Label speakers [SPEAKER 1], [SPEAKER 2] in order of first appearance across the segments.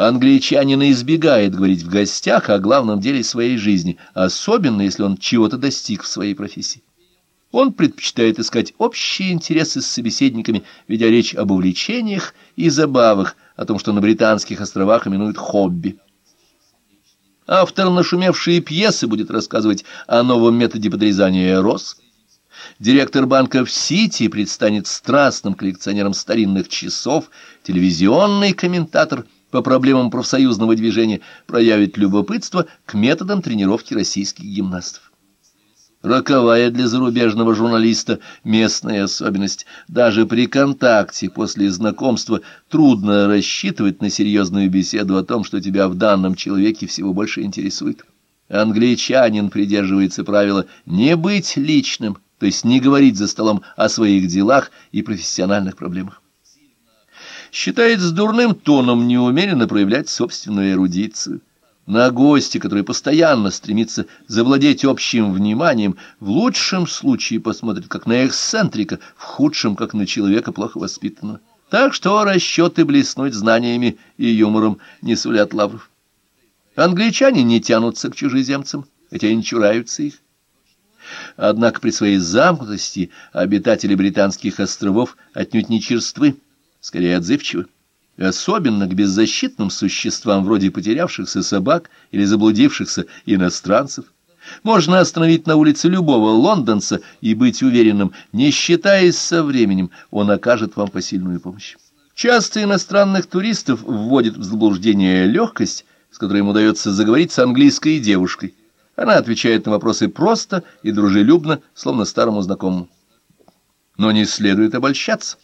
[SPEAKER 1] Англичанин избегает говорить в гостях о главном деле своей жизни, особенно если он чего-то достиг в своей профессии. Он предпочитает искать общие интересы с собеседниками, ведя речь об увлечениях и забавах, о том, что на Британских островах именуют хобби. Автор нашумевшей пьесы будет рассказывать о новом методе подрезания роз. Директор банка в Сити предстанет страстным коллекционером старинных часов, телевизионный комментатор – по проблемам профсоюзного движения проявит любопытство к методам тренировки российских гимнастов. Роковая для зарубежного журналиста местная особенность. Даже при контакте после знакомства трудно рассчитывать на серьезную беседу о том, что тебя в данном человеке всего больше интересует. Англичанин придерживается правила не быть личным, то есть не говорить за столом о своих делах и профессиональных проблемах считает с дурным тоном неумеренно проявлять собственную эрудицию. На гости, который постоянно стремится завладеть общим вниманием, в лучшем случае посмотрит как на эксцентрика, в худшем как на человека плохо воспитанного. Так что расчеты блеснуть знаниями и юмором не сулят лавров. Англичане не тянутся к чужеземцам, хотя и не чураются их. Однако при своей замкнутости обитатели британских островов отнюдь не черствы, скорее отзывчивы, особенно к беззащитным существам вроде потерявшихся собак или заблудившихся иностранцев. Можно остановить на улице любого лондонца и быть уверенным, не считаясь со временем, он окажет вам посильную помощь. Часто иностранных туристов вводит в заблуждение легкость, с которой им удается заговорить с английской девушкой. Она отвечает на вопросы просто и дружелюбно, словно старому знакомому. Но не следует обольщаться.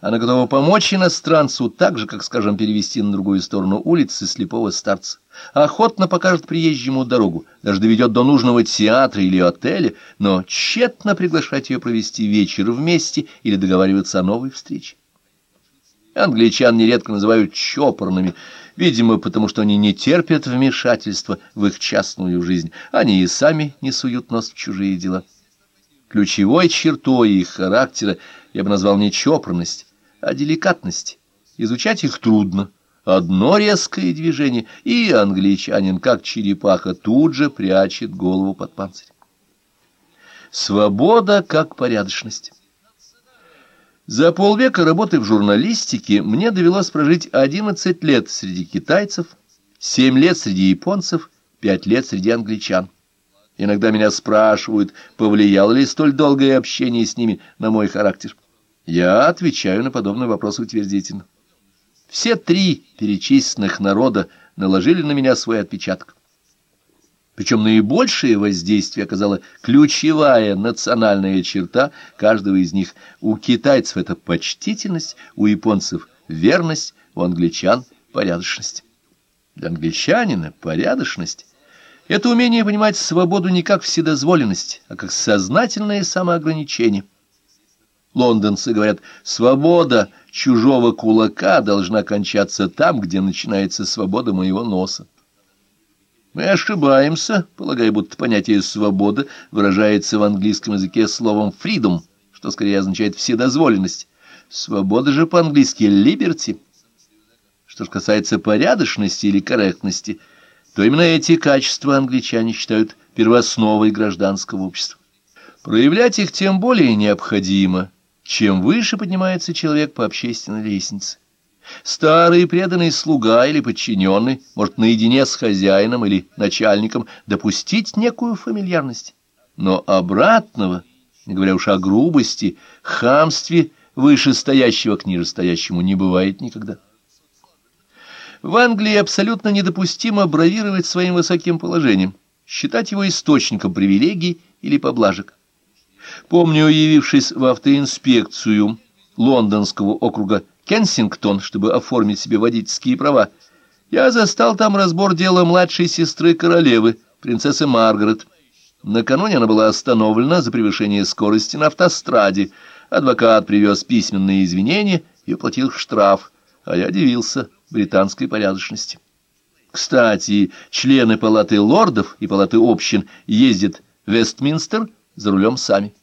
[SPEAKER 1] Она готова помочь иностранцу так же, как, скажем, перевести на другую сторону улицы слепого старца. Охотно покажет приезжему дорогу, даже доведет до нужного театра или отеля, но тщетно приглашать ее провести вечер вместе или договариваться о новой встрече. Англичан нередко называют чопорными, видимо, потому что они не терпят вмешательства в их частную жизнь, они и сами не суют нос в чужие дела. Ключевой чертой их характера я бы назвал не чопорность, а деликатность. Изучать их трудно. Одно резкое движение, и англичанин, как черепаха, тут же прячет голову под панцирь. Свобода как порядочность. За полвека работы в журналистике мне довелось прожить 11 лет среди китайцев, 7 лет среди японцев, 5 лет среди англичан. Иногда меня спрашивают, повлияло ли столь долгое общение с ними на мой характер. Я отвечаю на подобный вопрос утвердительно. Все три перечисленных народа наложили на меня свой отпечаток. Причем наибольшее воздействие оказала ключевая национальная черта каждого из них. У китайцев это почтительность, у японцев верность, у англичан порядочность. Для англичанина порядочность — это умение понимать свободу не как вседозволенность, а как сознательное самоограничение — Лондонцы говорят, свобода чужого кулака должна кончаться там, где начинается свобода моего носа. Мы ошибаемся, полагая, будто понятие «свобода» выражается в английском языке словом «freedom», что скорее означает «вседозволенность». Свобода же по-английски «liberty». Что же касается порядочности или корректности, то именно эти качества англичане считают первоосновой гражданского общества. Проявлять их тем более необходимо – чем выше поднимается человек по общественной лестнице. Старый преданный слуга или подчиненный может наедине с хозяином или начальником допустить некую фамильярность. Но обратного, не говоря уж о грубости, хамстве вышестоящего к нижестоящему не бывает никогда. В Англии абсолютно недопустимо бравировать своим высоким положением, считать его источником привилегий или поблажек. Помню, явившись в автоинспекцию лондонского округа Кенсингтон, чтобы оформить себе водительские права, я застал там разбор дела младшей сестры королевы, принцессы Маргарет. Накануне она была остановлена за превышение скорости на автостраде. Адвокат привез письменные извинения и уплатил штраф, а я дивился британской порядочности. Кстати, члены палаты лордов и палаты общин ездят в Вестминстер за рулем сами.